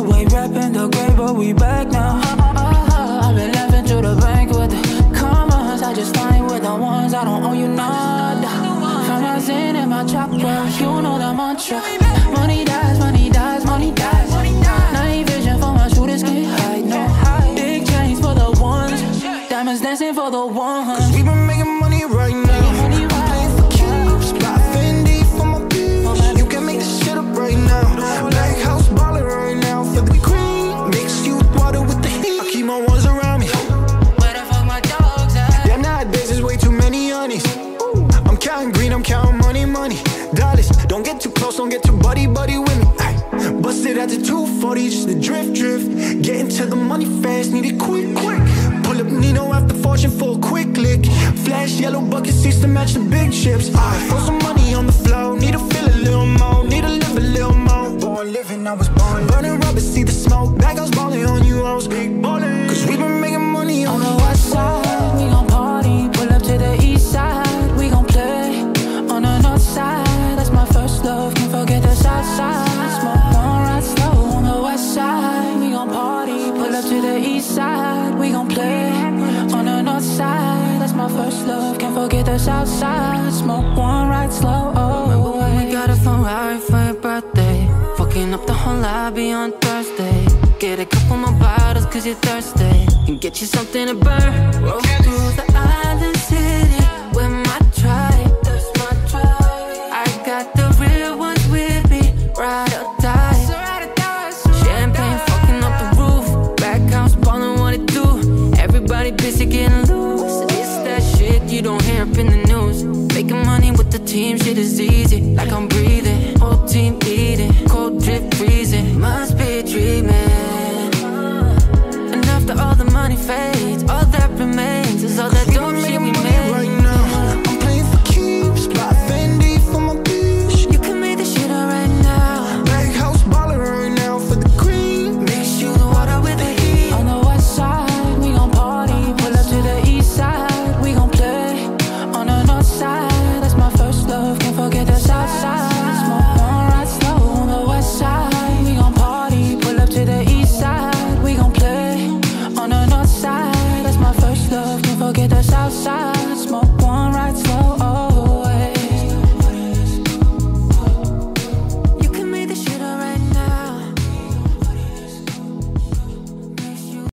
away rapping the grave, but we back now. I've been laughing to the bank with the commas. I just fine with the ones I don't owe you nada. Found my zen in my chakra, you know the mantra. Money dies, with me. Ay, busted at the 240, just the drift, drift. Getting to the money fast, need it quick, quick. Pull up Nino after fortune for a quick lick. Flash yellow bucket seats to match the big chips. I throw some money on the floor, need to feel a little more, need to live a little more. Born living, I was born burning rubber, see the smoke. Back I was balling on you, I was big ballin'. Love. Can't forget the south side. Smoke one right slow. Remember when we oh, got a Ferrari for your birthday? Fucking up the whole lobby on Thursday. Get a couple more bottles cause you're thirsty. And get you something to burn. Roll through the island city with my tribe. That's my tribe. I got the real ones with me. Ride or die. Champagne fucking up the roof. Back house ballin' what it do. Everybody busy getting loose. You don't hear up in the news. Making money with the team, shit is easy. Like I'm breathing. Whole